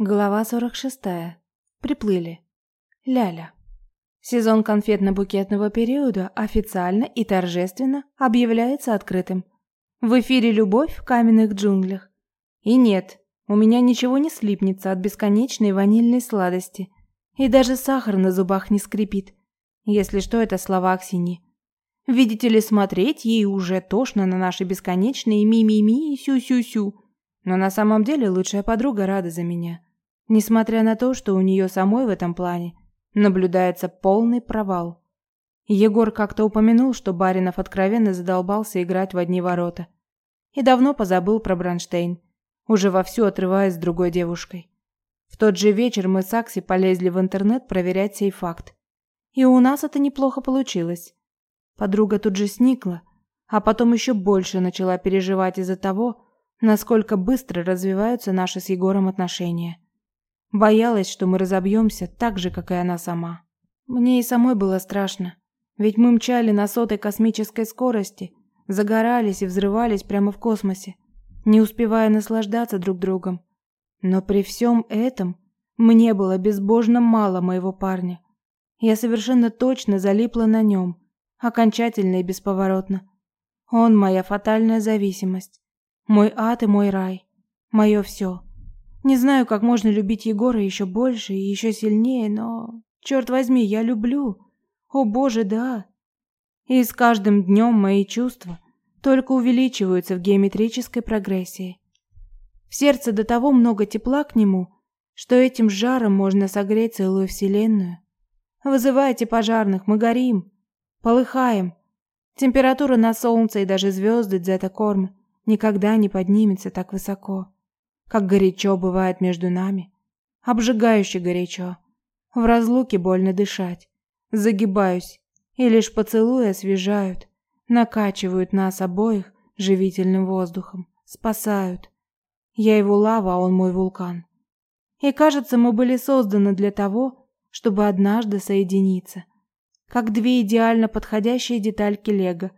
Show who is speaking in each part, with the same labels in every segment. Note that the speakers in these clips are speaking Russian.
Speaker 1: Глава 46. Приплыли. Ляля. Сезон конфетно-букетного периода официально и торжественно объявляется открытым. В эфире любовь в каменных джунглях. И нет, у меня ничего не слипнется от бесконечной ванильной сладости. И даже сахар на зубах не скрипит. Если что, это слова Аксини. Видите ли, смотреть ей уже тошно на наши бесконечные ми-ми-ми и сю-сю-сю. Но на самом деле лучшая подруга рада за меня. Несмотря на то, что у нее самой в этом плане наблюдается полный провал. Егор как-то упомянул, что Баринов откровенно задолбался играть в одни ворота. И давно позабыл про Бронштейн, уже вовсю отрываясь с другой девушкой. В тот же вечер мы с Акси полезли в интернет проверять сей факт. И у нас это неплохо получилось. Подруга тут же сникла, а потом еще больше начала переживать из-за того, насколько быстро развиваются наши с Егором отношения. Боялась, что мы разобьемся так же, как и она сама. Мне и самой было страшно, ведь мы мчали на сотой космической скорости, загорались и взрывались прямо в космосе, не успевая наслаждаться друг другом. Но при всем этом мне было безбожно мало моего парня. Я совершенно точно залипла на нем, окончательно и бесповоротно. Он моя фатальная зависимость, мой ад и мой рай, мое все. Не знаю, как можно любить Егора еще больше и еще сильнее, но... Черт возьми, я люблю. О боже, да. И с каждым днем мои чувства только увеличиваются в геометрической прогрессии. В сердце до того много тепла к нему, что этим жаром можно согреть целую вселенную. Вызывайте пожарных, мы горим, полыхаем. Температура на солнце и даже звезды Дзета-Корм никогда не поднимется так высоко. Как горячо бывает между нами. Обжигающе горячо. В разлуке больно дышать. Загибаюсь, и лишь поцелуи освежают, накачивают нас обоих живительным воздухом, спасают. Я его лава, а он мой вулкан. И кажется, мы были созданы для того, чтобы однажды соединиться. Как две идеально подходящие детальки лего.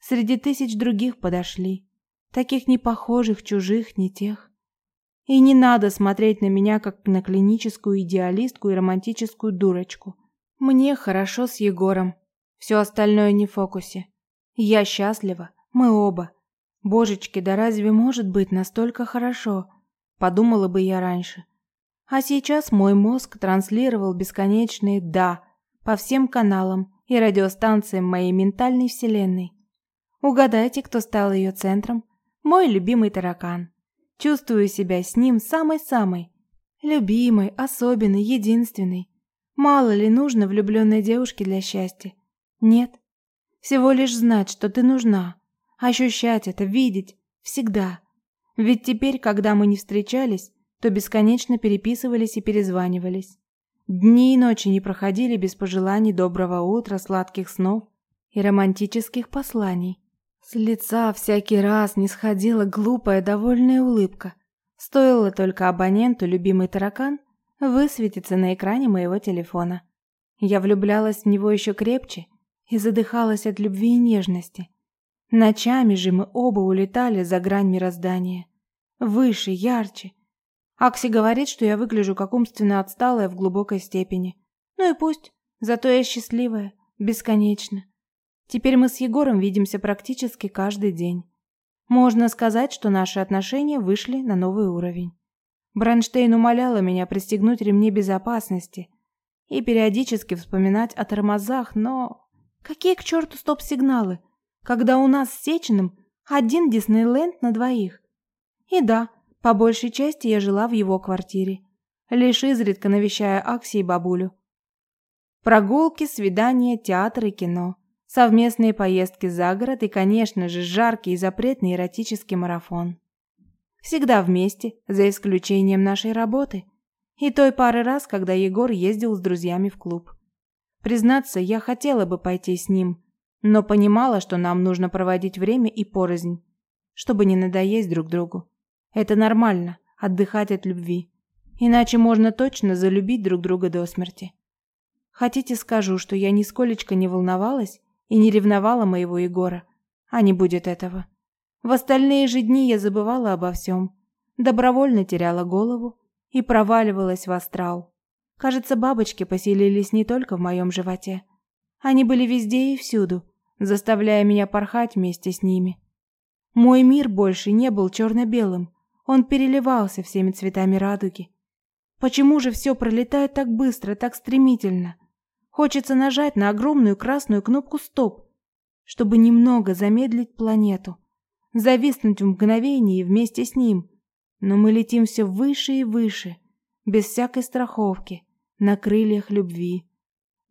Speaker 1: Среди тысяч других подошли. Таких не похожих, чужих, не тех. И не надо смотреть на меня как на клиническую идеалистку и романтическую дурочку. Мне хорошо с Егором. Все остальное не в фокусе. Я счастлива, мы оба. Божечки, да разве может быть настолько хорошо? Подумала бы я раньше. А сейчас мой мозг транслировал бесконечные «да» по всем каналам и радиостанциям моей ментальной вселенной. Угадайте, кто стал ее центром? Мой любимый таракан. Чувствую себя с ним самой-самой. Любимой, особенной, единственной. Мало ли нужно влюбленной девушке для счастья? Нет. Всего лишь знать, что ты нужна. Ощущать это, видеть. Всегда. Ведь теперь, когда мы не встречались, то бесконечно переписывались и перезванивались. Дни и ночи не проходили без пожеланий доброго утра, сладких снов и романтических посланий. С лица всякий раз не сходила глупая довольная улыбка. Стоило только абоненту, любимый таракан, высветиться на экране моего телефона. Я влюблялась в него еще крепче и задыхалась от любви и нежности. Ночами же мы оба улетали за грань мироздания. Выше, ярче. Акси говорит, что я выгляжу как умственно отсталая в глубокой степени. Ну и пусть, зато я счастливая, бесконечно. Теперь мы с Егором видимся практически каждый день. Можно сказать, что наши отношения вышли на новый уровень. Бронштейн умоляла меня пристегнуть ремни безопасности и периодически вспоминать о тормозах, но... Какие к черту стоп-сигналы, когда у нас с Сеченым один Диснейленд на двоих? И да, по большей части я жила в его квартире, лишь изредка навещая Акси и бабулю. Прогулки, свидания, театр и кино – совместные поездки за город и, конечно же, жаркий и запретный эротический марафон. Всегда вместе, за исключением нашей работы и той пары раз, когда Егор ездил с друзьями в клуб. Признаться, я хотела бы пойти с ним, но понимала, что нам нужно проводить время и порознь, чтобы не надоесть друг другу. Это нормально отдыхать от любви. Иначе можно точно залюбить друг друга до смерти. Хотите, скажу, что я нисколечко не волновалась, и не ревновала моего Егора. А не будет этого. В остальные же дни я забывала обо всем, добровольно теряла голову и проваливалась в астрал. Кажется, бабочки поселились не только в моем животе. Они были везде и всюду, заставляя меня порхать вместе с ними. Мой мир больше не был черно-белым, он переливался всеми цветами радуги. Почему же все пролетает так быстро, так стремительно? Хочется нажать на огромную красную кнопку «Стоп», чтобы немного замедлить планету, зависнуть в мгновении вместе с ним. Но мы летим все выше и выше, без всякой страховки, на крыльях любви.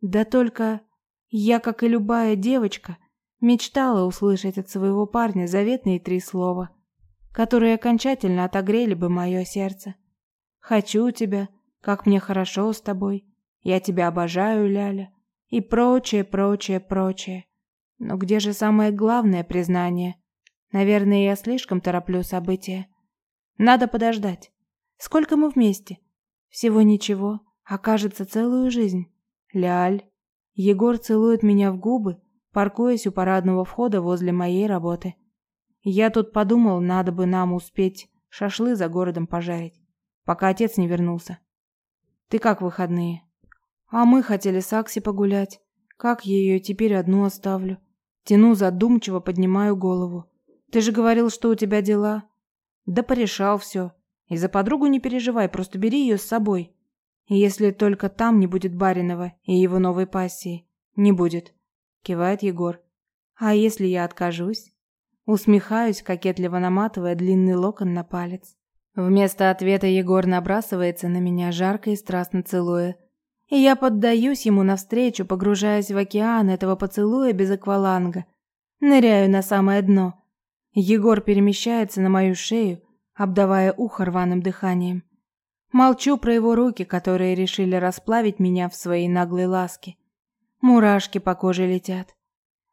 Speaker 1: Да только я, как и любая девочка, мечтала услышать от своего парня заветные три слова, которые окончательно отогрели бы мое сердце. «Хочу тебя», «Как мне хорошо с тобой», «Я тебя обожаю, Ляля» и прочее, прочее, прочее. Но где же самое главное признание? Наверное, я слишком тороплю события. Надо подождать. Сколько мы вместе? Всего ничего, а кажется целую жизнь. Ляль. Егор целует меня в губы, паркуясь у парадного входа возле моей работы. Я тут подумал, надо бы нам успеть шашлы за городом пожарить, пока отец не вернулся. Ты как выходные? А мы хотели с Акси погулять. Как я ее теперь одну оставлю? Тяну задумчиво, поднимаю голову. Ты же говорил, что у тебя дела. Да порешал все. И за подругу не переживай, просто бери ее с собой. Если только там не будет Баринова и его новой пассии. Не будет, кивает Егор. А если я откажусь? Усмехаюсь, кокетливо наматывая длинный локон на палец. Вместо ответа Егор набрасывается на меня, жарко и страстно целуя. И я поддаюсь ему навстречу, погружаясь в океан этого поцелуя без акваланга. Ныряю на самое дно. Егор перемещается на мою шею, обдавая ухо рваным дыханием. Молчу про его руки, которые решили расплавить меня в своей наглой ласке. Мурашки по коже летят.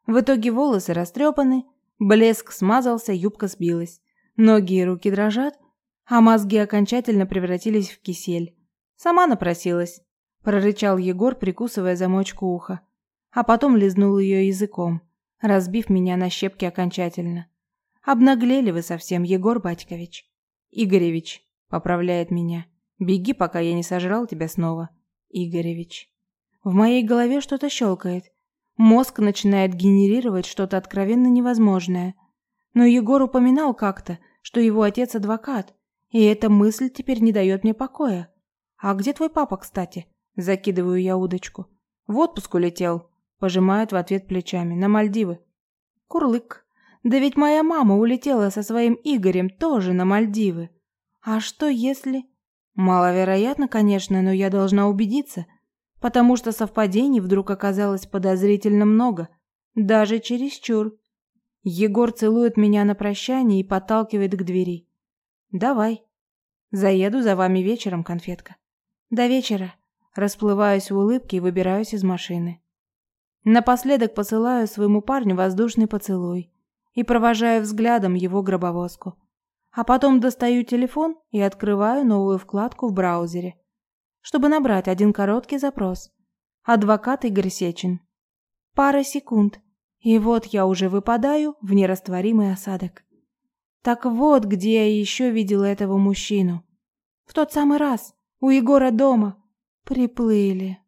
Speaker 1: В итоге волосы растрепаны, блеск смазался, юбка сбилась. Ноги и руки дрожат, а мозги окончательно превратились в кисель. Сама напросилась, прорычал Егор, прикусывая замочку уха, а потом лизнул ее языком, разбив меня на щепки окончательно. Обнаглели вы совсем, Егор Батькович. Игоревич поправляет меня. Беги, пока я не сожрал тебя снова. Игоревич. В моей голове что-то щелкает. Мозг начинает генерировать что-то откровенно невозможное. Но Егор упоминал как-то, что его отец адвокат, и эта мысль теперь не дает мне покоя. А где твой папа, кстати? Закидываю я удочку. В отпуск улетел. Пожимает в ответ плечами. На Мальдивы. Курлык. Да ведь моя мама улетела со своим Игорем тоже на Мальдивы. А что если... Маловероятно, конечно, но я должна убедиться, потому что совпадений вдруг оказалось подозрительно много, даже чересчур. Егор целует меня на прощание и подталкивает к двери. Давай. Заеду за вами вечером, конфетка. До вечера. Расплываюсь в улыбке и выбираюсь из машины. Напоследок посылаю своему парню воздушный поцелуй и провожаю взглядом его гробовозку. А потом достаю телефон и открываю новую вкладку в браузере, чтобы набрать один короткий запрос. Адвокат Игорь Сечин. Пара секунд, и вот я уже выпадаю в нерастворимый осадок. Так вот, где я еще видела этого мужчину. В тот самый раз, у Егора дома. Приплыли.